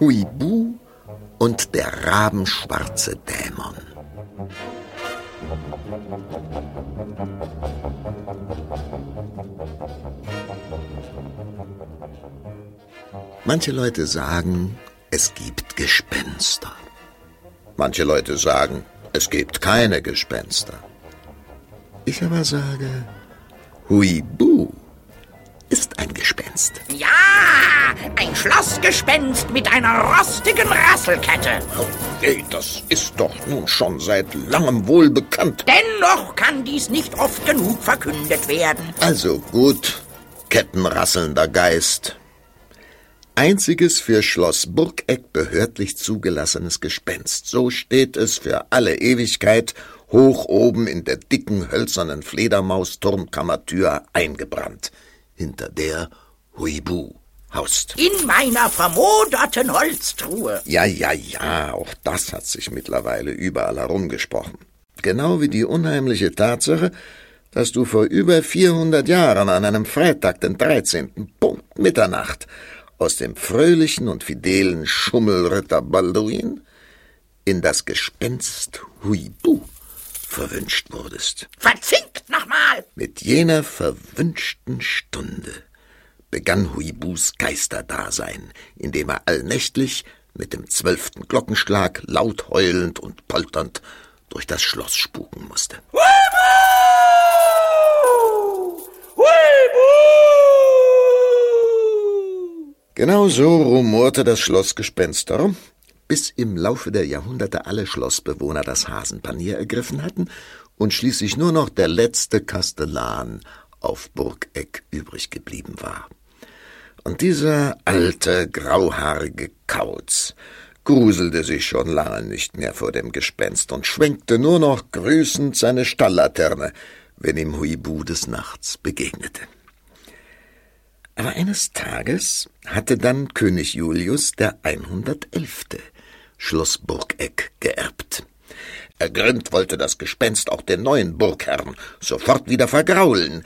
Huibu und der rabenschwarze Dämon. Manche Leute sagen, es gibt Gespenster. Manche Leute sagen, es gibt keine Gespenster. Ich aber sage, Huibu ist ein Gespenst. Ja, ein Schlossgespenst mit einer rostigen Rasselkette. Okay, das ist doch nun schon seit langem wohl bekannt. Dennoch kann dies nicht oft genug verkündet werden. Also gut, kettenrasselnder Geist. Einziges für Schloss Burgeck behördlich zugelassenes Gespenst. So steht es für alle Ewigkeit hoch oben in der dicken hölzernen Fledermausturmkammertür eingebrannt hinter der Huibu haust. In meiner vermoderten Holztruhe. Ja, ja, ja, auch das hat sich mittlerweile überall herumgesprochen. Genau wie die unheimliche Tatsache, dass du vor über 400 Jahren an einem Freitag, den 13. Punkt Mitternacht, aus dem fröhlichen und fidelen Schummelritter Balduin in das Gespenst Huibu verwünscht wurdest. Verzinkt nochmal! Mit jener verwünschten Stunde begann Huibus Geisterdasein, indem er allnächtlich mit dem zwölften Glockenschlag laut heulend und polternd durch das Schloss spuken musste. Huibu! Huibu! Genau so rumorte das Schlossgespenst darum, bis im Laufe der Jahrhunderte alle Schlossbewohner das Hasenpanier ergriffen hatten und schließlich nur noch der letzte Kastellan auf Burgeck übrig geblieben war. Und dieser alte, grauhaarige Kauz gruselte sich schon lange nicht mehr vor dem Gespenst und schwenkte nur noch grüßend seine Stalllaterne, wenn ihm Huibu des Nachts begegnete. Aber eines Tages hatte dann König Julius der 111. Schloss Burgeck geerbt. Ergrimmt wollte das Gespenst auch den neuen Burgherrn sofort wieder vergraulen.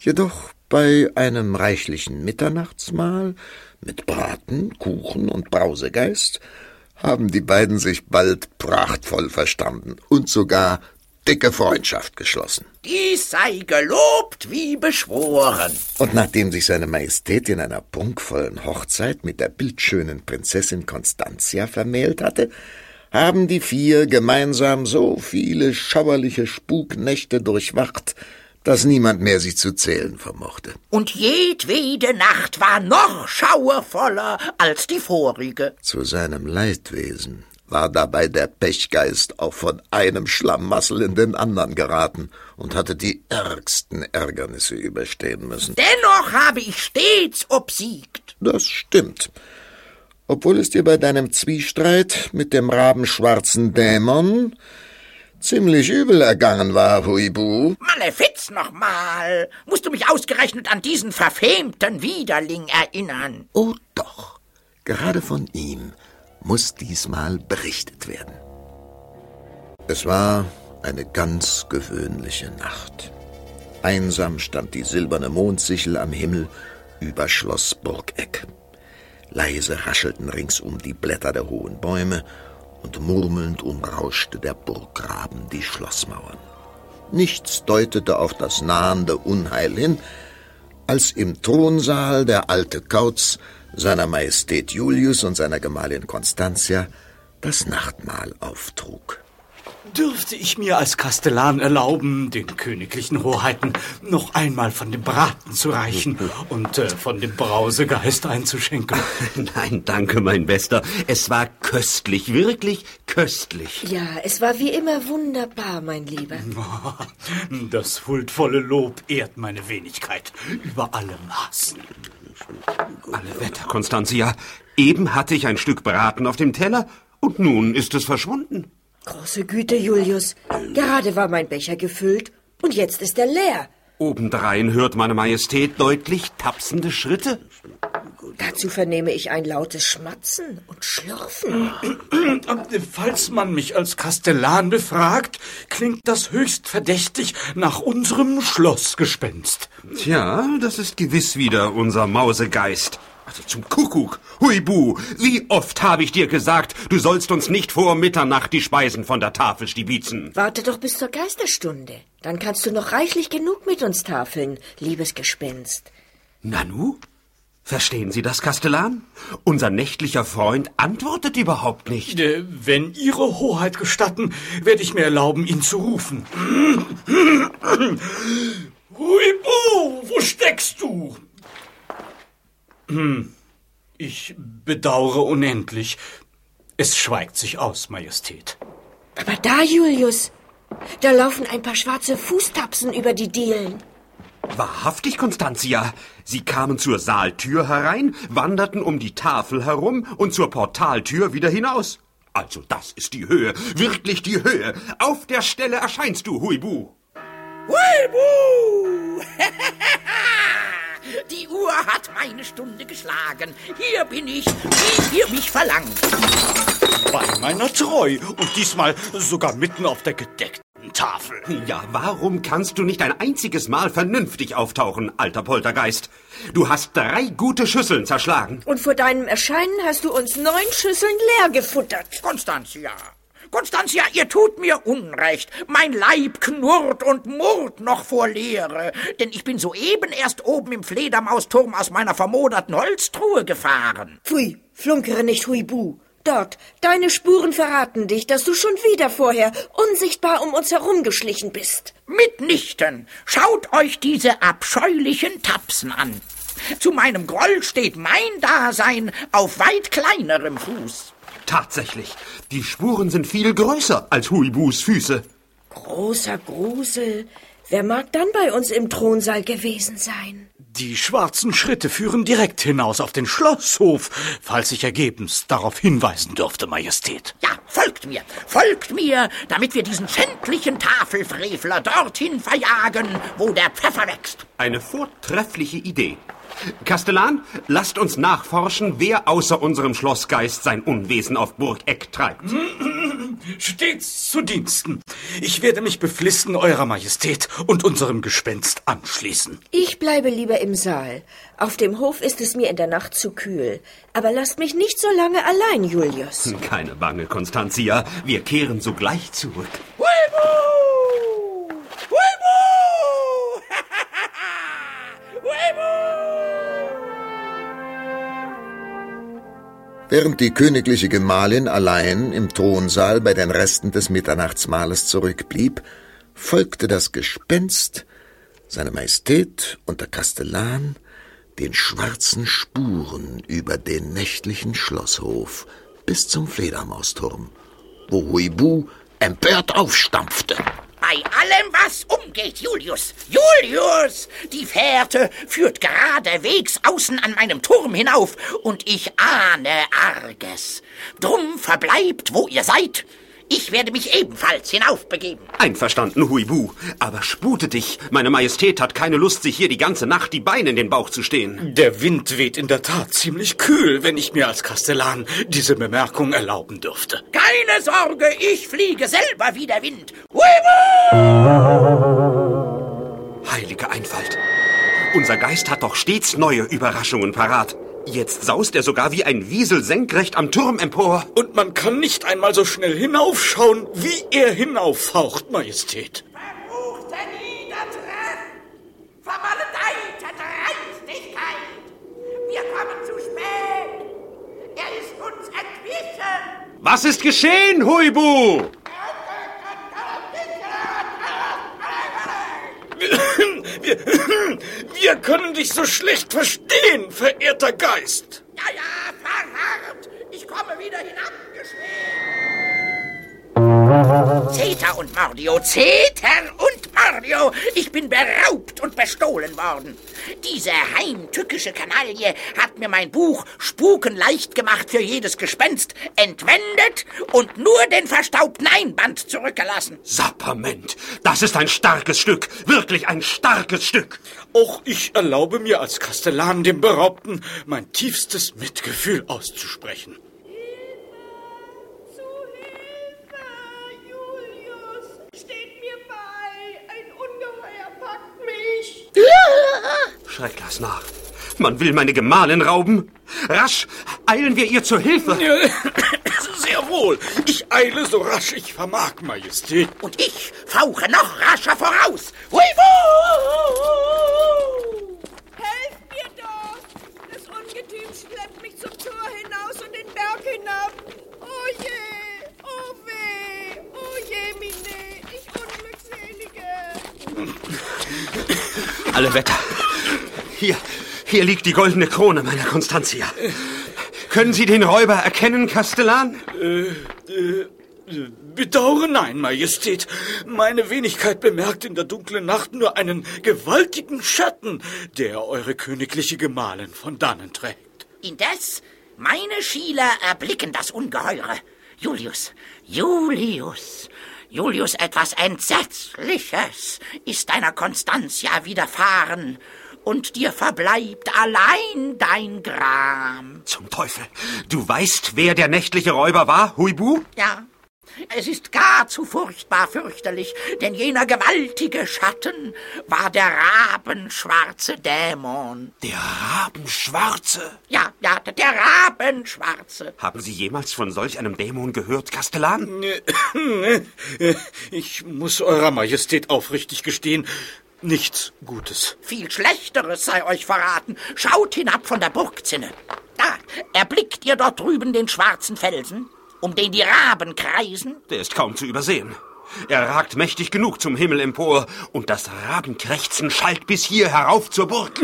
Jedoch bei einem reichlichen Mitternachtsmahl mit Braten, Kuchen und Brausegeist haben die beiden sich bald prachtvoll verstanden und sogar dicke Freundschaft geschlossen. Dies sei gelobt wie beschworen. Und nachdem sich seine Majestät in einer prunkvollen Hochzeit mit der bildschönen Prinzessin Constantia vermählt hatte, haben die vier gemeinsam so viele schauerliche Spuknächte durchwacht, dass niemand mehr sie zu zählen vermochte. Und jedwede Nacht war noch schauervoller als die vorige. Zu seinem Leidwesen war dabei der Pechgeist auch von einem Schlamassel in den anderen geraten und hatte die ärgsten Ärgernisse überstehen müssen. Dennoch habe ich stets obsiegt. Das stimmt. Obwohl es dir bei deinem Zwiestreit mit dem rabenschwarzen Dämon ziemlich übel ergangen war, Huibu. Malefiz nochmal. Musst du mich ausgerechnet an diesen verfemten Widerling erinnern? Oh doch. Gerade von ihm muss diesmal berichtet werden. Es war eine ganz gewöhnliche Nacht. Einsam stand die silberne Mondsichel am Himmel über Schloss Burgeck. Leise raschelten ringsum die Blätter der hohen Bäume und murmelnd umrauschte der Burggraben die Schlossmauern. Nichts deutete auf das nahende Unheil hin, als im Thronsaal der alte Kauz seiner Majestät Julius und seiner Gemahlin Constantia das Nachtmahl auftrug. Dürfte ich mir als Kastellan erlauben, den königlichen Hoheiten noch einmal von dem Braten zu reichen und äh, von dem Brausegeist einzuschenken? Nein, danke, mein Bester. Es war köstlich, wirklich köstlich. Ja, es war wie immer wunderbar, mein Lieber. Das huldvolle Lob ehrt meine Wenigkeit über alle Maßen. Alle Wetter, Constantia. Eben hatte ich ein Stück Braten auf dem Teller und nun ist es verschwunden. Große Güte, Julius. Gerade war mein Becher gefüllt und jetzt ist er leer. Obendrein hört meine Majestät deutlich tapsende Schritte. Dazu vernehme ich ein lautes Schmatzen und Schlürfen. Falls man mich als Kastellan befragt, klingt das höchst verdächtig nach unserem Schlossgespenst. Tja, das ist gewiss wieder unser Mausegeist. Also zum Kuckuck. Huibu, wie oft habe ich dir gesagt, du sollst uns nicht vor Mitternacht die Speisen von der Tafel stibitzen. Warte doch bis zur Geisterstunde. Dann kannst du noch reichlich genug mit uns tafeln, liebes Gespenst. Nanu? Verstehen Sie das, Kastellan? Unser nächtlicher Freund antwortet überhaupt nicht. Äh, Wenn Ihre Hoheit gestatten, werde ich mir erlauben, ihn zu rufen. Huibu, wo steckst du? Hm, Ich bedauere unendlich. Es schweigt sich aus, Majestät. Aber da, Julius, da laufen ein paar schwarze Fußtapsen über die Dielen. Wahrhaftig, Constantia. Sie kamen zur Saaltür herein, wanderten um die Tafel herum und zur Portaltür wieder hinaus. Also das ist die Höhe, wirklich die Höhe. Auf der Stelle erscheinst du, Huibu. Huibu! Die Uhr hat meine Stunde geschlagen. Hier bin ich, wie ihr mich verlangt. Bei meiner Treu und diesmal sogar mitten auf der gedeckten Tafel. Ja, warum kannst du nicht ein einziges Mal vernünftig auftauchen, alter Poltergeist? Du hast drei gute Schüsseln zerschlagen. Und vor deinem Erscheinen hast du uns neun Schüsseln leer gefuttert. Constantia, Constantia, ihr tut mir Unrecht. Mein Leib knurrt und murrt noch vor Leere, denn ich bin soeben erst oben im Fledermausturm aus meiner vermoderten Holztruhe gefahren. Pfui, flunkere nicht, Huibu. Dort, deine Spuren verraten dich, dass du schon wieder vorher unsichtbar um uns herumgeschlichen bist. Mitnichten. Schaut euch diese abscheulichen Tapsen an. Zu meinem Groll steht mein Dasein auf weit kleinerem Fuß. Tatsächlich, die Spuren sind viel größer als Huibus Füße. Großer Grusel. Wer mag dann bei uns im Thronsaal gewesen sein? Die schwarzen Schritte führen direkt hinaus auf den Schlosshof, falls ich ergebens darauf hinweisen dürfte, Majestät. Ja, folgt mir, folgt mir, damit wir diesen schändlichen Tafelfrevler dorthin verjagen, wo der Pfeffer wächst. Eine vortreffliche Idee. Kastellan, lasst uns nachforschen, wer außer unserem Schlossgeist sein Unwesen auf Burg Eck treibt. Stets zu Diensten. Ich werde mich beflissen Eurer Majestät und unserem Gespenst anschließen. Ich bleibe lieber im Saal. Auf dem Hof ist es mir in der Nacht zu kühl. Aber lasst mich nicht so lange allein, Julius. Keine Bange, Constantia, wir kehren sogleich zurück. Huibu! Während die königliche Gemahlin allein im Thronsaal bei den Resten des Mitternachtsmahles zurückblieb, folgte das Gespenst, seine Majestät und der Kastellan den schwarzen Spuren über den nächtlichen Schlosshof bis zum Fledermausturm, wo Huibu empört aufstampfte. Bei allem, was umgeht, Julius, Julius, die Fährte führt geradewegs außen an meinem Turm hinauf und ich ahne Arges. Drum verbleibt, wo ihr seid. Ich werde mich ebenfalls hinaufbegeben. Einverstanden, Huibu. Aber spute dich. Meine Majestät hat keine Lust, sich hier die ganze Nacht die Beine in den Bauch zu stehen. Der Wind weht in der Tat ziemlich kühl, wenn ich mir als Kastellan diese Bemerkung erlauben dürfte. Keine Sorge, ich fliege selber wie der Wind. Huibu! Heilige Einfalt. Unser Geist hat doch stets neue Überraschungen parat. Jetzt saust er sogar wie ein Wiesel senkrecht am Turm empor. Und man kann nicht einmal so schnell hinaufschauen, wie er hinauffaucht, Majestät. Verruchte Niedertracht! Vermaledeite Dreistigkeit! Wir kommen zu spät! Er ist uns entwichen! Was ist geschehen, Huibu? Wir, wir können dich so schlecht verstehen, verehrter Geist. Ja, ja, verharrt! Ich komme wieder hinabgeschwebt! Zeter und Mordio, Zeter und Also, ich bin beraubt und bestohlen worden. Diese heimtückische Kanaille hat mir mein Buch Spuken leicht gemacht für jedes Gespenst entwendet und nur den verstaubten Einband zurückgelassen. Sapperment, das ist ein starkes Stück, wirklich ein starkes Stück. Auch ich erlaube mir als Kastellan dem Beraubten mein tiefstes Mitgefühl auszusprechen. Schreck das nach. Man will meine Gemahlin rauben. Rasch, eilen wir ihr zur Hilfe. Sehr wohl. Ich eile so rasch ich vermag, Majestät. Und ich fauche noch rascher voraus. Hui, Helft mir doch! Das Ungetüm schleppt mich zum Tor hinaus und den Berg hinab. Oh je! Oh weh! Oh je, Mine! Ich Unglückselige! Alle Wetter. Hier, hier liegt die goldene Krone meiner Constantia. Können Sie den Räuber erkennen, Kastellan? Bedauere nein, Majestät. Meine Wenigkeit bemerkt in der dunklen Nacht nur einen gewaltigen Schatten, der eure königliche Gemahlin von dannen trägt. Indes, meine Schieler erblicken das Ungeheure. Julius, Julius, Julius, etwas Entsetzliches ist deiner Constantia widerfahren, und dir verbleibt allein dein Gram. Zum Teufel. Du weißt, wer der nächtliche Räuber war, Huibu? Ja, es ist gar zu furchtbar fürchterlich, denn jener gewaltige Schatten war der rabenschwarze Dämon. Der Rabenschwarze. Ja, ja, der Rabenschwarze. Haben Sie jemals von solch einem Dämon gehört, Kastellan? Ich muss eurer Majestät aufrichtig gestehen, nichts Gutes. Viel Schlechteres sei euch verraten. Schaut hinab von der Burgzinne. Da, erblickt ihr dort drüben den schwarzen Felsen, um den die Raben kreisen? Der ist kaum zu übersehen. Er ragt mächtig genug zum Himmel empor, und das Rabenkrächzen schallt bis hier herauf zur Burg.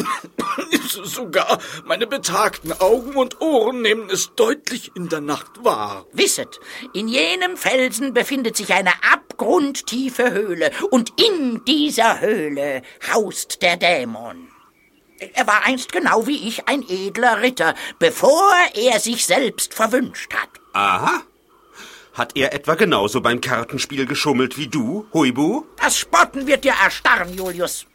Sogar meine betagten Augen und Ohren nehmen es deutlich in der Nacht wahr. Wisset, in jenem Felsen befindet sich eine abgrundtiefe Höhle, und in dieser Höhle haust der Dämon. Er war einst genau wie ich ein edler Ritter, bevor er sich selbst verwünscht hat. Aha. Hat er etwa genauso beim Kartenspiel geschummelt wie du, Huibu? Das Spotten wird dir erstarren, Julius.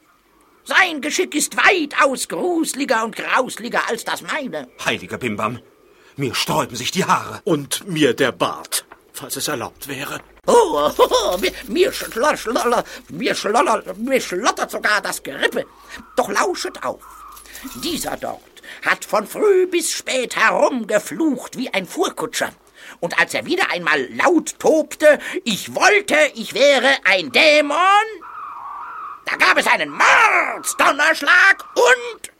Sein Geschick ist weitaus gruseliger und grausliger als das meine. Heiliger Bimbam, mir sträuben sich die Haare. Und mir der Bart, falls es erlaubt wäre. Oh, oh, oh mir, mir, schloller, schloller, mir, schloller, mir schlottert sogar das Gerippe. Doch lauschet auf. Dieser dort hat von früh bis spät herumgeflucht wie ein Fuhrkutscher. Und als er wieder einmal laut tobte, ich wollte, ich wäre ein Dämon, da gab es einen Mordsdonnerschlag und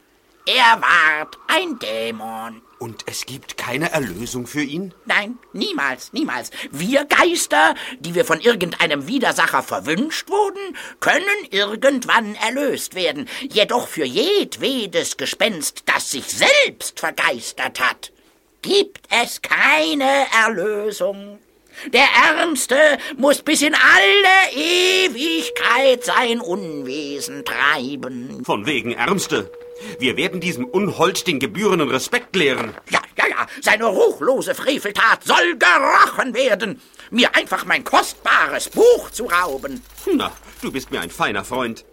er ward ein Dämon. Und es gibt keine Erlösung für ihn? Nein, niemals, niemals. Wir Geister, die wir von irgendeinem Widersacher verwünscht wurden, können irgendwann erlöst werden. Jedoch für jedwedes Gespenst, das sich selbst vergeistert hat, gibt es keine Erlösung. Der Ärmste muss bis in alle Ewigkeit sein Unwesen treiben. Von wegen Ärmste. Wir werden diesem Unhold den gebührenden Respekt lehren. Ja, ja, ja, seine ruchlose Freveltat soll gerochen werden, mir einfach mein kostbares Buch zu rauben. Na, du bist mir ein feiner Freund.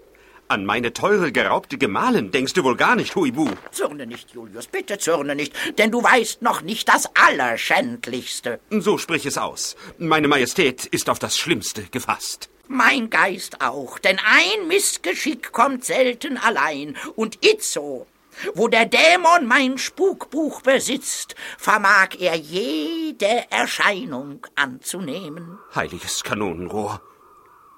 An meine teure geraubte Gemahlin denkst du wohl gar nicht, Huibu. Zürne nicht, Julius, bitte zürne nicht, denn du weißt noch nicht das Allerschändlichste. So sprich es aus. Meine Majestät ist auf das Schlimmste gefasst. Mein Geist auch, denn ein Missgeschick kommt selten allein. Und itzo, wo der Dämon mein Spukbuch besitzt, vermag er jede Erscheinung anzunehmen. Heiliges Kanonenrohr.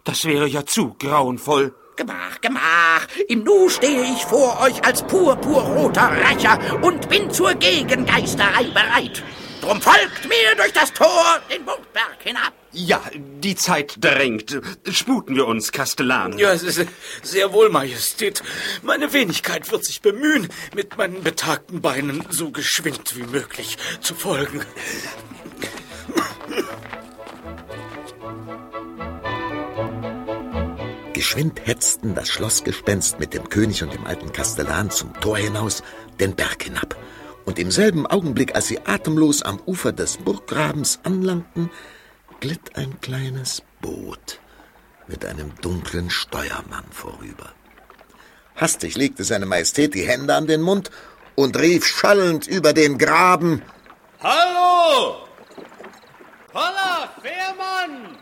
Das wäre ja zu grauenvoll. Gemach, gemach, im Nu stehe ich vor euch als purpurroter Rächer und bin zur Gegengeisterei bereit. Drum folgt mir durch das Tor den Burgberg hinab. Ja, die Zeit drängt. Sputen wir uns, Kastellan. Ja, sehr wohl, Majestät. Meine Wenigkeit wird sich bemühen, mit meinen betagten Beinen so geschwind wie möglich zu folgen. Geschwind hetzten das Schlossgespenst mit dem König und dem alten Kastellan zum Tor hinaus, den Berg hinab. Und im selben Augenblick, als sie atemlos am Ufer des Burggrabens anlangten, glitt ein kleines Boot mit einem dunklen Steuermann vorüber. Hastig legte seine Majestät die Hände an den Mund und rief schallend über den Graben Hallo! Holla, Fährmann!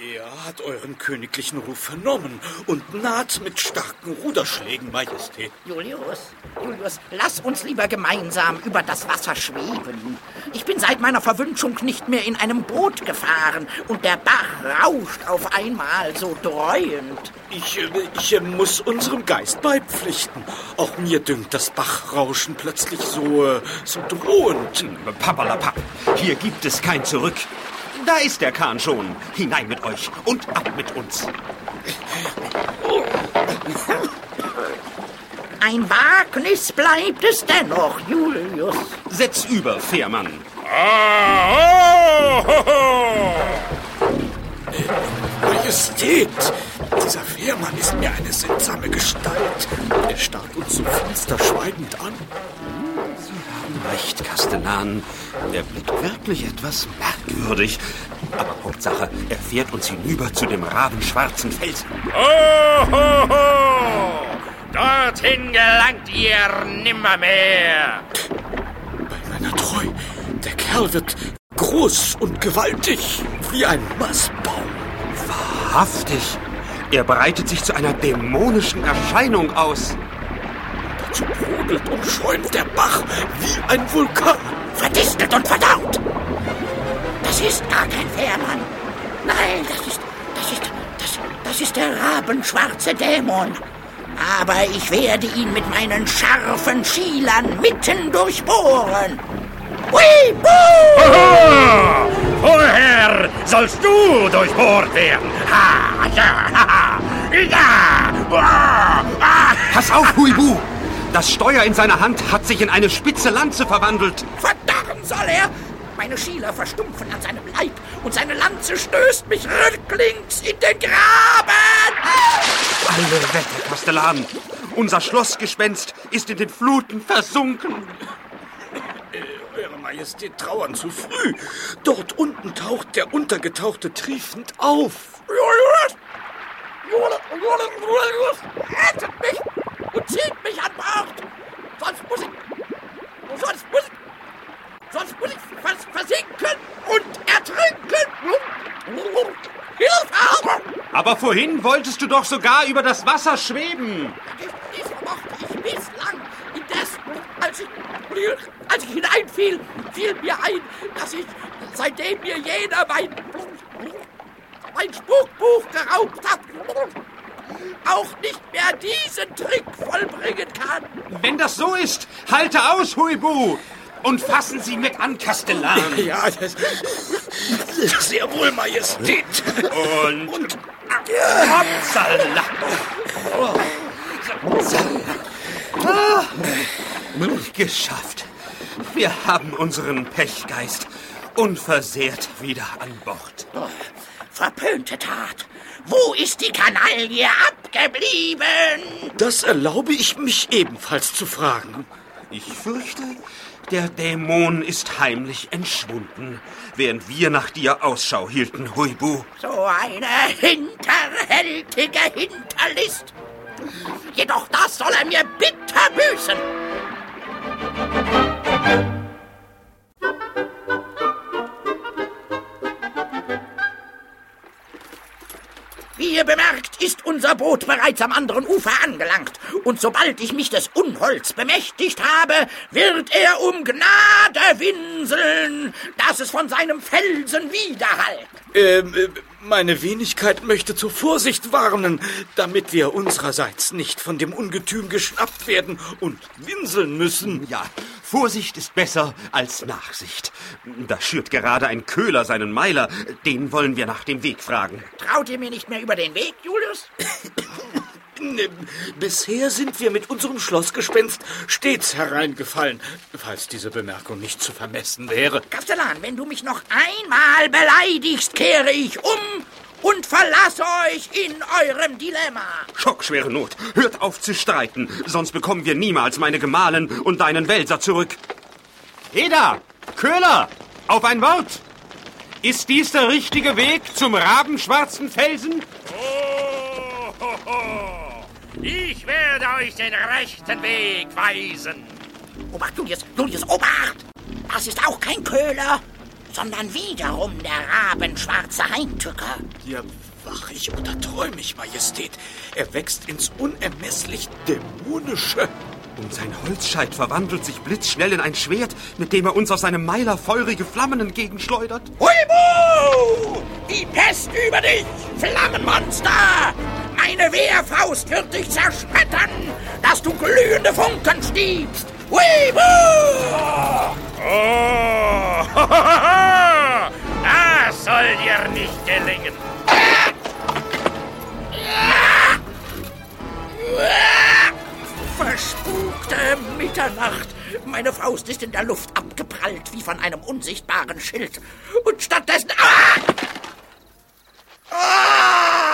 Er hat euren königlichen Ruf vernommen und naht mit starken Ruderschlägen, Majestät. Julius, Julius, lass uns lieber gemeinsam über das Wasser schweben. Ich bin seit meiner Verwünschung nicht mehr in einem Boot gefahren und der Bach rauscht auf einmal so dreuend. Ich, ich muss unserem Geist beipflichten. Auch mir dünkt das Bachrauschen plötzlich so, äh, so drohend. Papalapap, hier gibt es kein Zurück. Da ist der Kahn schon. Hinein mit euch und ab mit uns. Ein Wagnis bleibt es dennoch, Julius. Setz über, Fährmann. Majestät, dieser Fährmann ist mir eine seltsame Gestalt. Er starrt uns so finster schweigend an. Recht, Kastellan. Der blickt wirklich etwas merkwürdig. Aber Hauptsache, er fährt uns hinüber zu dem rabenschwarzen Felsen. Ohoho! Dorthin gelangt ihr nimmermehr. Bei meiner Treu, der Kerl wird groß und gewaltig, wie ein Mastbaum. Wahrhaftig. Er breitet sich zu einer dämonischen Erscheinung aus. Dazu brodelt und schäumt der Bach wie ein Vulkan. Verdistet und verdaut. Das ist gar kein Fährmann. Nein, das ist, das ist, das, das ist der rabenschwarze Dämon. Aber ich werde ihn mit meinen scharfen Schielern mitten durchbohren. Hui! Vorher sollst du durchbohrt werden. Ha, ja, ha, ha. Ja! Ah, ah. Pass auf, Huibu! Das Steuer in seiner Hand hat sich in eine spitze Lanze verwandelt. Verdammt soll er! Meine Schieler verstumpfen an seinem Leib und seine Lanze stößt mich rücklings in den Graben! Alle Wetter, Kastellan! Unser Schlossgespenst ist in den Fluten versunken. Eure Majestät trauern zu früh. Dort unten taucht der Untergetauchte triefend auf. Rettet mich und zieht mich an Bord! Sonst muss ich... Sonst muss ich... Sonst muss ich vers versinken und ertrinken! Hilfe! Aber vorhin wolltest du doch sogar über das Wasser schweben. Dies vermochte ich bislang. Indes, als ich, als ich hineinfiel, fiel mir ein, dass ich, seitdem mir jeder mein, mein Spukbuch geraubt hat, auch nicht mehr diesen Trick vollbringen kann. Wenn das so ist, halte aus, Huibu! Und fassen Sie mit an, Kastellan. Ja, das, sehr wohl, Majestät. Und, und Hoppsala. Ah, geschafft. Wir haben unseren Pechgeist unversehrt wieder an Bord. Verpönte Tat. Wo ist die Kanaille abgeblieben? Das erlaube ich mich ebenfalls zu fragen. Ich fürchte, der Dämon ist heimlich entschwunden, während wir nach dir Ausschau hielten, Huibu. So eine hinterhältige Hinterlist. Jedoch das soll er mir bitter büßen. Wie ihr bemerkt, ist unser Boot bereits am anderen Ufer angelangt. Und sobald ich mich des Unholds bemächtigt habe, wird er um Gnade winseln, dass es von seinem Felsen widerhallt. Ähm, äh, meine Wenigkeit möchte zur Vorsicht warnen, damit wir unsererseits nicht von dem Ungetüm geschnappt werden und winseln müssen. Ja, Vorsicht ist besser als Nachsicht. Da schürt gerade ein Köhler seinen Meiler. Den wollen wir nach dem Weg fragen. Traut ihr mir nicht mehr über den Weg, Julius? Bisher sind wir mit unserem Schlossgespenst stets hereingefallen, falls diese Bemerkung nicht zu vermessen wäre. Kastellan, wenn du mich noch einmal beleidigst, kehre ich um und verlasse euch in eurem Dilemma. Schockschwere Not. Hört auf zu streiten, sonst bekommen wir niemals meine Gemahlin und deinen Wälzer zurück. Eda! Köhler! Auf ein Wort! Ist dies der richtige Weg zum rabenschwarzen Felsen? Oh, ho, ho. Ich werde euch den rechten Weg weisen. Obacht, Julius, Julius, Obacht! Das ist auch kein Köhler, sondern wiederum der rabenschwarze Heimtücker. Hier wach ich oder träume ich, Majestät. Er wächst ins unermesslich Dämonische. Und sein Holzscheit verwandelt sich blitzschnell in ein Schwert, mit dem er uns aus seinem Meiler feurige Flammen entgegenschleudert. Huibu! Die Pest über dich, Flammenmonster! Meine Wehrfaust wird dich zerschmettern, dass du glühende Funken stiebst! Huibu! Oh, ho, ho, ho. das soll dir nicht gelingen. Verspukte Mitternacht! Meine Faust ist in der Luft abgeprallt wie von einem unsichtbaren Schild. Und stattdessen. Ah! Ah!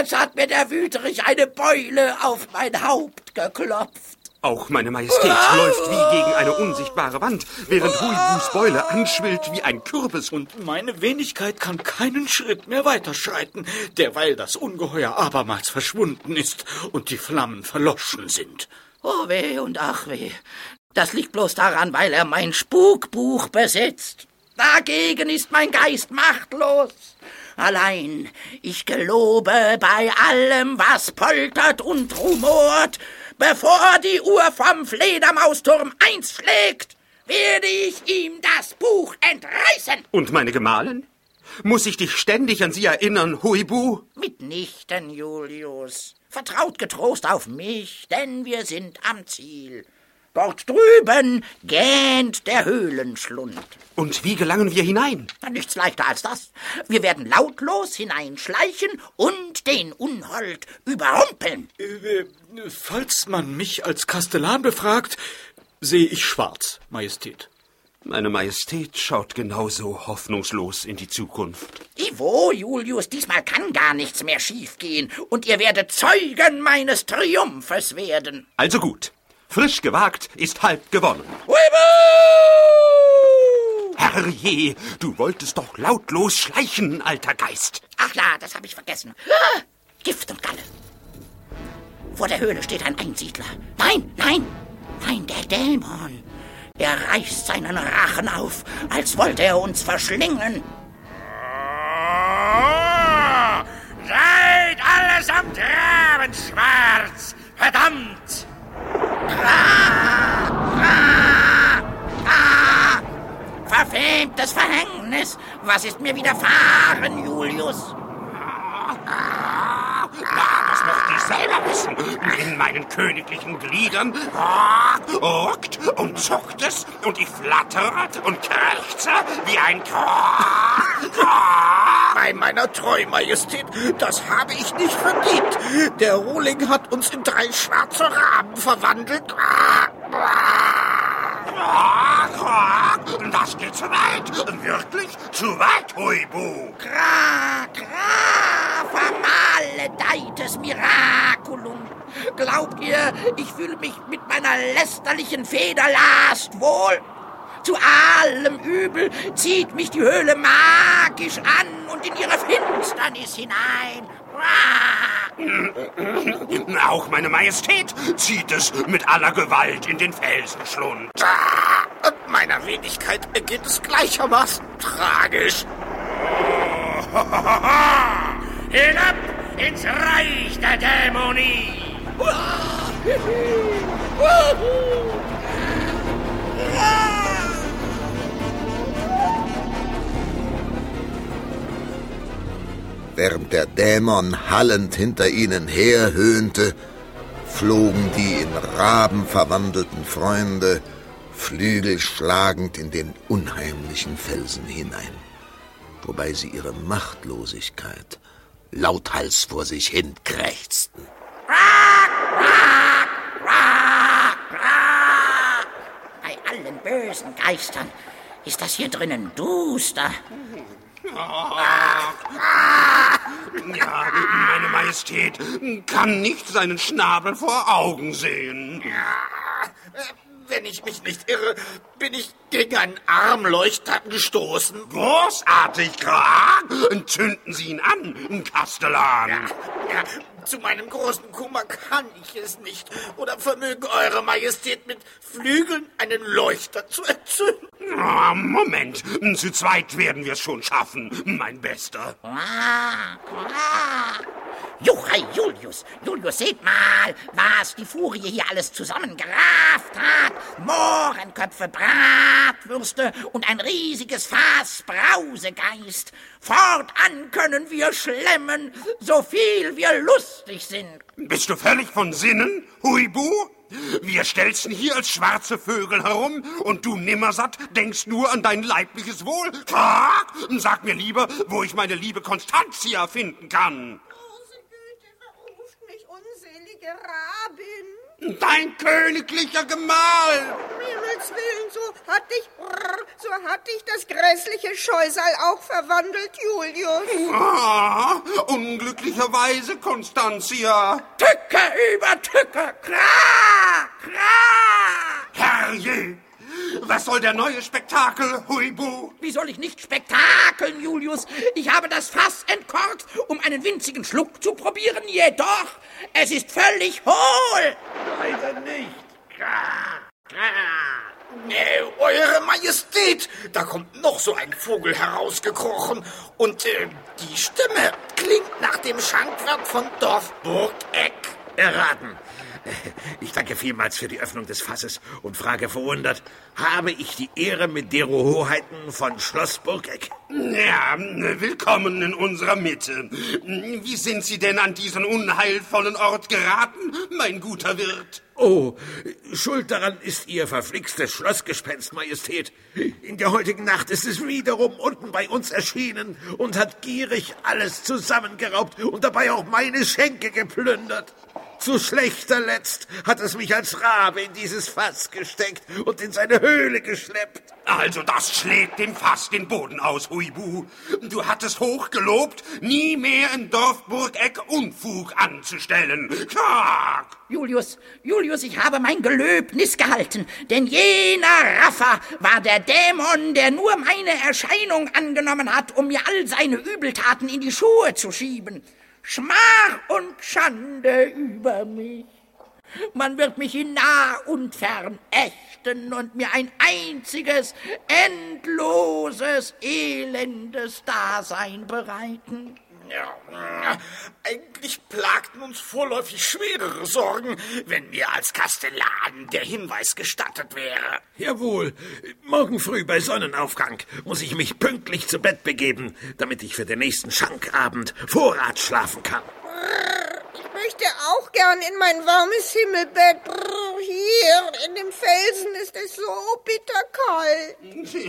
Jetzt hat mir der Wüterich eine Beule auf mein Haupt geklopft. Auch meine Majestät läuft wie gegen eine unsichtbare Wand, während Huibus Beule anschwillt wie ein Kürbis. Und meine Wenigkeit kann keinen Schritt mehr weiterschreiten, derweil das Ungeheuer abermals verschwunden ist und die Flammen verloschen sind. Oh weh und ach weh. Das liegt bloß daran, weil er mein Spukbuch besitzt. Dagegen ist mein Geist machtlos. Allein, ich gelobe bei allem, was poltert und rumort, bevor die Uhr vom Fledermausturm eins schlägt, werde ich ihm das Buch entreißen. Und meine Gemahlin? Muss ich dich ständig an sie erinnern, Huibu? Mitnichten, Julius. Vertraut getrost auf mich, denn wir sind am Ziel. Dort drüben gähnt der Höhlenschlund. Und wie gelangen wir hinein? Nichts leichter als das. Wir werden lautlos hineinschleichen und den Unhold überrumpeln. Äh, falls man mich als Kastellan befragt, sehe ich schwarz, Majestät. Meine Majestät schaut genauso hoffnungslos in die Zukunft. Ivo, Julius, diesmal kann gar nichts mehr schiefgehen und ihr werdet Zeugen meines Triumphes werden. Also gut. Frisch gewagt ist halb gewonnen. Huibu! Herrje, du wolltest doch lautlos schleichen, alter Geist. Ach ja, das habe ich vergessen. Ah, Gift und Galle. Vor der Höhle steht ein Einsiedler. Nein, nein, nein, der Dämon. Er reißt seinen Rachen auf, als wollte er uns verschlingen. Oh, seid allesamt rabenschwarz. Verdammt! Verfemtes Verhängnis. Was ist mir widerfahren, Julius? Das möchte ich selber wissen. In meinen königlichen Gliedern ruckt und zuckt es und ich flattert und krächze wie ein Krog. Bei meiner Treu, Majestät, das habe ich nicht verdient. Der Rohling hat uns in drei schwarze Raben verwandelt. Das geht zu weit. Wirklich zu weit, Huibu. Kra, kra, vermaledeites Miraculum. Glaubt ihr, ich fühle mich mit meiner lästerlichen Federlast wohl? Zu allem Übel zieht mich die Höhle magisch an und in ihre Finsternis hinein. Auch meine Majestät zieht es mit aller Gewalt in den Felsenschlund. Und meiner Wenigkeit geht es gleichermaßen tragisch. Hinab ins Reich der Dämonie. Während der Dämon hallend hinter ihnen herhöhnte, flogen die in Raben verwandelten Freunde flügelschlagend in den unheimlichen Felsen hinein, wobei sie ihre Machtlosigkeit lauthals vor sich hin krächzten. Bei allen bösen Geistern ist das hier drinnen duster. Ja, meine Majestät kann nicht seinen Schnabel vor Augen sehen. Wenn ich mich nicht irre, bin ich gegen einen Armleuchter gestoßen. Großartig, Krag. Zünden Sie ihn an, Kastellan. Ja, zu meinem großen Kummer kann ich es nicht. Oder vermögen Eure Majestät mit Flügeln einen Leuchter zu entzünden? Ah, Moment, zu zweit werden wir es schon schaffen, mein Bester. Juchai, Julius, Julius, seht mal, was die Furie hier alles zusammengerafft hat. Mohrenköpfe, Bratwürste und ein riesiges Fass Brausegeist. Fortan können wir schlemmen, so viel wir lustig sind. Bist du völlig von Sinnen, Huibu? Wir stelzen hier als schwarze Vögel herum und du Nimmersatt denkst nur an dein leibliches Wohl. Sag mir lieber, wo ich meine liebe Constantia finden kann. Rabin. Dein königlicher Gemahl. Um Himmels Willen, so hat dich, so hat dich das grässliche Scheusal auch verwandelt, Julius. Ah, unglücklicherweise, Constantia. Tücke über Tücke, kra, kra. Herrje, was soll der neue Spektakel, Huibu? Wie soll ich nicht spektakeln, Julius? Ich habe das Fass entkorkt, um einen winzigen Schluck zu probieren, jedoch es ist völlig hohl. Leider nicht. Äh, Eure Majestät, da kommt noch so ein Vogel herausgekrochen und äh, die Stimme klingt nach dem Schankwirt von Dorf Burgeck. Erraten. Ich danke vielmals für die Öffnung des Fasses und frage verwundert, habe ich die Ehre mit dero Hoheiten von Schloss Burgeck? Ja, willkommen in unserer Mitte. Wie sind Sie denn an diesen unheilvollen Ort geraten, mein guter Wirt? Oh, schuld daran ist Ihr verflixtes Schlossgespenst, Majestät. In der heutigen Nacht ist es wiederum unten bei uns erschienen und hat gierig alles zusammengeraubt und dabei auch meine Schenke geplündert. Zu schlechter Letzt hat es mich als Rabe in dieses Fass gesteckt und in seine Höhle geschleppt. Also das schlägt dem Fass den Boden aus, Huibu. Du hattest hoch gelobt, nie mehr in Dorf Burgeck Unfug anzustellen. Krag! Julius, Julius, ich habe mein Gelöbnis gehalten, denn jener Raffa war der Dämon, der nur meine Erscheinung angenommen hat, um mir all seine Übeltaten in die Schuhe zu schieben. Schmach und Schande über mich. Man wird mich in nah und fern ächten und mir ein einziges, endloses, elendes Dasein bereiten. Ja, eigentlich plagten uns vorläufig schwerere Sorgen, wenn mir als Kastellan der Hinweis gestattet wäre. Jawohl, morgen früh bei Sonnenaufgang muss ich mich pünktlich zu Bett begeben, damit ich für den nächsten Schankabend Vorrat schlafen kann. Ich möchte auch gern in mein warmes Himmelbett. Brr, Hier in dem Felsen ist es so bitterkalt.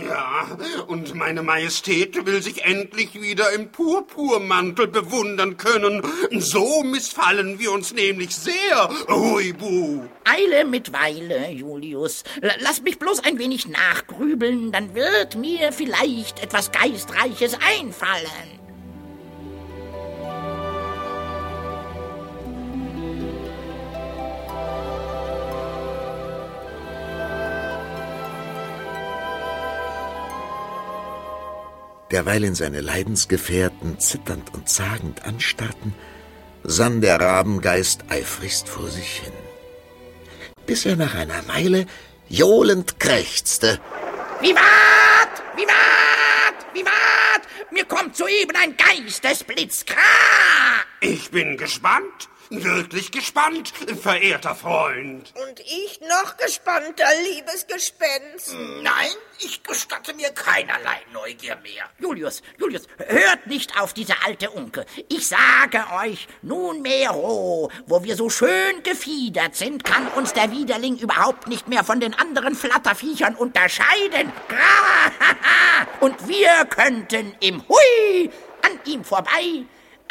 Ja, und meine Majestät will sich endlich wieder im Purpurmantel bewundern können. So missfallen wir uns nämlich sehr, Huibu. Eile mit Weile, Julius. L lass mich bloß ein wenig nachgrübeln, dann wird mir vielleicht etwas Geistreiches einfallen. Derweilen seine Leidensgefährten zitternd und zagend anstarrten, sann der Rabengeist eifrigst vor sich hin, bis er nach einer Weile johlend krächzte. Vivat! Vivat! Vivat! Mir kommt soeben ein Geistesblitz. Kra! Ich bin gespannt, wirklich gespannt, verehrter Freund. Und ich noch gespannter, liebes Gespenst. Nein, ich gestatte mir keinerlei Neugier mehr. Julius, Julius, hört nicht auf diese alte Unke. Ich sage euch, nunmehr, oh, wo wir so schön gefiedert sind, kann uns der Widerling überhaupt nicht mehr von den anderen Flatterviechern unterscheiden. Und wir könnten im Hui an ihm vorbei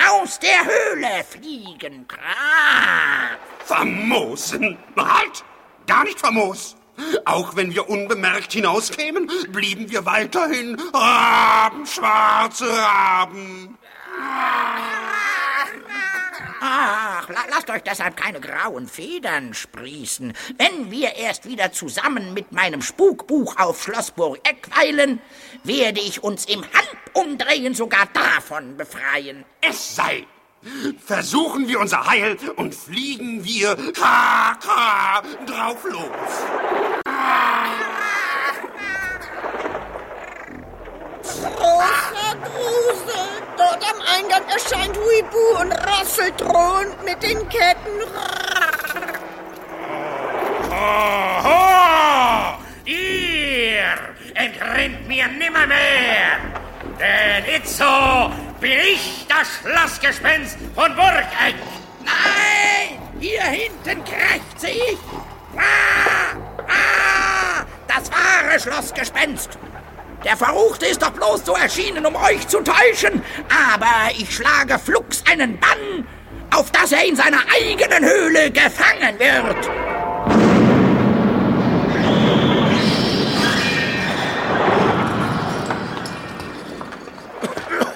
aus der Höhle fliegen. Gra. Famosen! Halt! Gar nicht famos! Auch wenn wir unbemerkt hinauskämen, blieben wir weiterhin Raben, schwarze Raben. Ach, la lasst euch deshalb keine grauen Federn sprießen. Wenn wir erst wieder zusammen mit meinem Spukbuch auf Schlossburg Eck weilen, werde ich uns im Handumdrehen sogar davon befreien. Es sei. Versuchen wir unser Heil und fliegen wir ka, ka, drauf los. Großer Grusel! Dort am Eingang erscheint Huibu und rasselt drohend mit den Ketten. Oho! Ihr entrinnt mir nimmermehr! Denn itzo bin ich das Schlossgespenst von Burgeck! Nein! Hier hinten krächze ich! Ah! Ah! Das wahre Schlossgespenst! Der Verruchte ist doch bloß so erschienen, um euch zu täuschen. Aber ich schlage flugs einen Bann, auf dass er in seiner eigenen Höhle gefangen wird.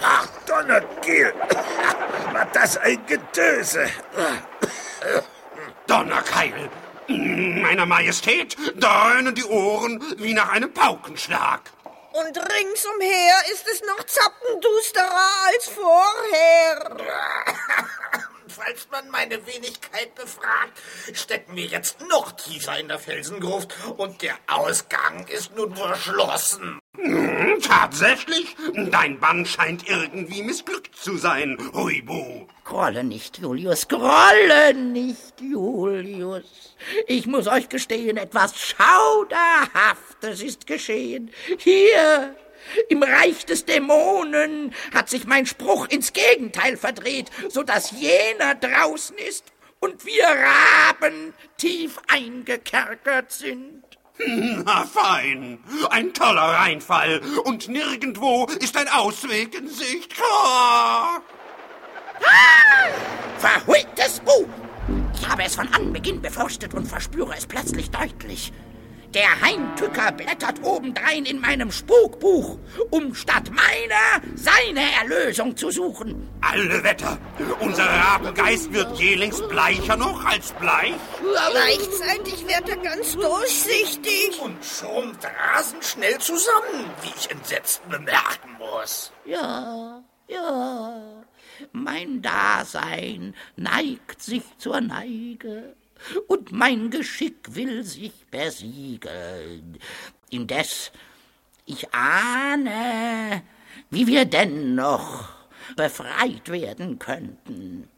Ach, Donnerkehl! War das ein Getöse? Donnerkeil! Meiner Majestät dröhnen die Ohren wie nach einem Paukenschlag. Und ringsumher ist es noch zappendusterer als vorher. Falls man meine Wenigkeit befragt, stecken wir jetzt noch tiefer in der Felsengruft und der Ausgang ist nun verschlossen. Hm, tatsächlich? Dein Bann scheint irgendwie missglückt zu sein, Huibu. Grolle nicht, Julius, grolle nicht, Julius. Ich muss euch gestehen, etwas Schauderhaftes ist geschehen. Hier, im Reich des Dämonen, hat sich mein Spruch ins Gegenteil verdreht, so dass jener draußen ist und wir Raben tief eingekerkert sind. Na fein, ein toller Reinfall und nirgendwo ist ein Ausweg in Sicht. Ah! Verhuiltes Buch! Ich habe es von Anbeginn befürchtet und verspüre es plötzlich deutlich. Der Heimtücker blättert obendrein in meinem Spukbuch, um statt meiner seine Erlösung zu suchen. Alle Wetter, unser Rabengeist wird jählings bleicher noch als bleich. Gleichzeitig wird er ganz durchsichtig. Und schon rasend schnell zusammen, wie ich entsetzt bemerken muss. Ja, ja, mein Dasein neigt sich zur Neige und mein Geschick will sich besiegeln. Indes, ich ahne, wie wir dennoch befreit werden könnten.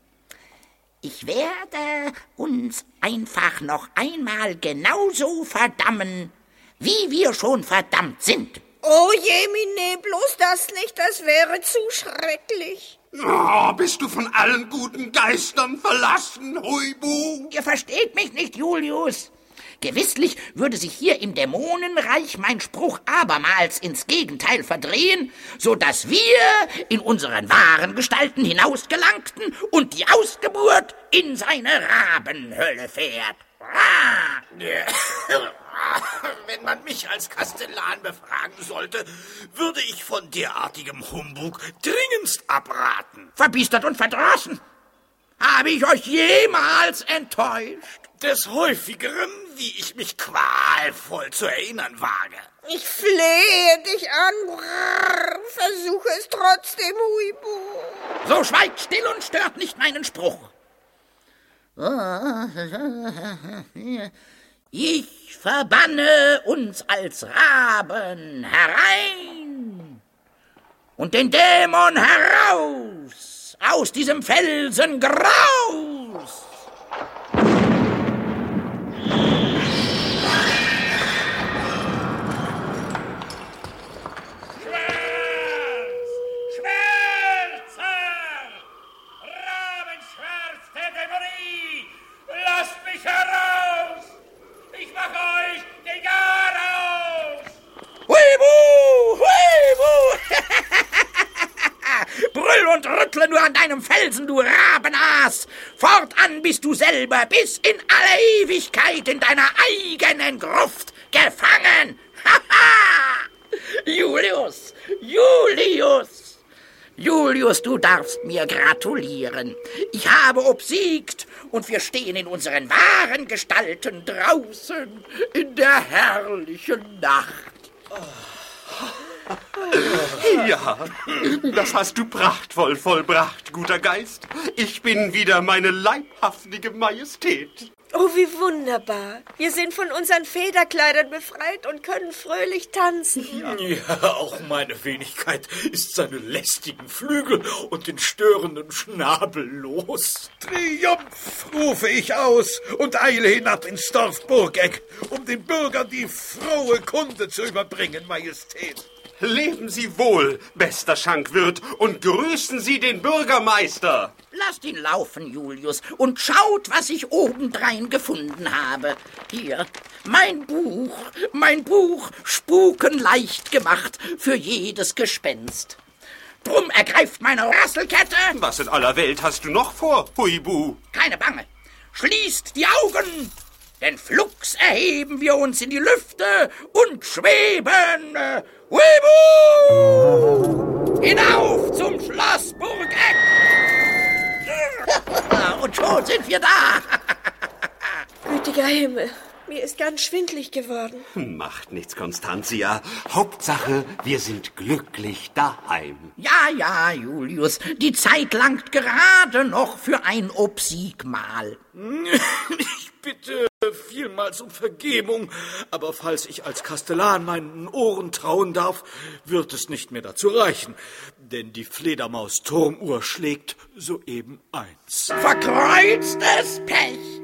Ich werde uns einfach noch einmal genauso verdammen, wie wir schon verdammt sind. Oh Jemine, bloß das nicht, das wäre zu schrecklich. Oh, bist du von allen guten Geistern verlassen, Huibu? Ihr versteht mich nicht, Julius. Gewisslich würde sich hier im Dämonenreich mein Spruch abermals ins Gegenteil verdrehen, so dass wir in unseren wahren Gestalten hinausgelangten und die Ausgeburt in seine Rabenhölle fährt. Wenn man mich als Kastellan befragen sollte, würde ich von derartigem Humbug dringendst abraten. Verbiestert und verdrossen. Habe ich euch jemals enttäuscht? Des häufigeren, wie ich mich qualvoll zu erinnern wage. Ich flehe dich an. Brrr, versuche es trotzdem, Huibu. So schweigt still und stört nicht meinen Spruch. Ich verbanne uns als Raben herein und den Dämon heraus aus diesem Felsen graus. Schwärzer! Rabenschwärz der Dämonie! Lasst mich heraus! Ich mach euch den Garaus! Huibu! Huibu! brüll und rüttle nur an deinem Felsen, du Rabenaas. Fortan bist du selber bis in alle Ewigkeit in deiner eigenen Gruft gefangen. Julius, Julius! Julius, du darfst mir gratulieren. Ich habe obsiegt und wir stehen in unseren wahren Gestalten draußen in der herrlichen Nacht. Ja, das hast du prachtvoll vollbracht, guter Geist. Ich bin wieder meine leibhaftige Majestät. Oh, wie wunderbar. Wir sind von unseren Federkleidern befreit und können fröhlich tanzen. Ja, auch meine Wenigkeit ist seine lästigen Flügel und den störenden Schnabel los. Triumph rufe ich aus und eile hinab ins Dorf Burgeck, um den Bürgern die frohe Kunde zu überbringen, Majestät. Leben Sie wohl, bester Schankwirt, und grüßen Sie den Bürgermeister. Lasst ihn laufen, Julius, und schaut, was ich obendrein gefunden habe. Hier, mein Buch, mein Buch, Spuken leicht gemacht für jedes Gespenst. Drum ergreift meine Rasselkette. Was in aller Welt hast du noch vor, Huibu? Keine Bange. Schließt die Augen, denn flugs erheben wir uns in die Lüfte und schweben. Huibu! Hinauf zum Schloss Burgeck! Und schon sind wir da. Gütiger Himmel, mir ist ganz schwindlig geworden. Macht nichts, Constantia. Hauptsache, wir sind glücklich daheim. Ja, ja, Julius, die Zeit langt gerade noch für ein Obsiegmahl. Ich bitte vielmals um Vergebung, aber falls ich als Kastellan meinen Ohren trauen darf, wird es nicht mehr dazu reichen, denn die Fledermaus-Turmuhr schlägt soeben eins. Verkreuztes Pech.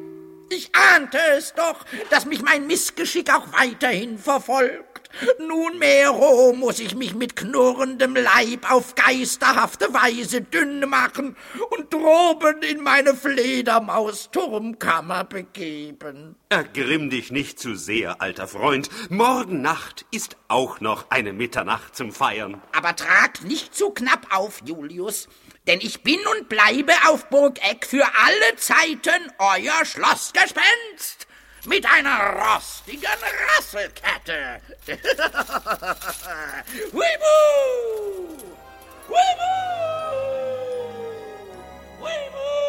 Ich ahnte es doch, dass mich mein Missgeschick auch weiterhin verfolgt. Nunmehro muss ich mich mit knurrendem Leib auf geisterhafte Weise dünn machen und droben in meine Fledermaus-Turmkammer begeben. Ergrimm dich nicht zu sehr, alter Freund. Morgen Nacht ist auch noch eine Mitternacht zum Feiern. Aber tragt nicht zu knapp auf, Julius, denn ich bin und bleibe auf Burg Eck für alle Zeiten euer Schlossgespenst mit einer rostigen Rasselkette. Huibu! Huibu! Huibu!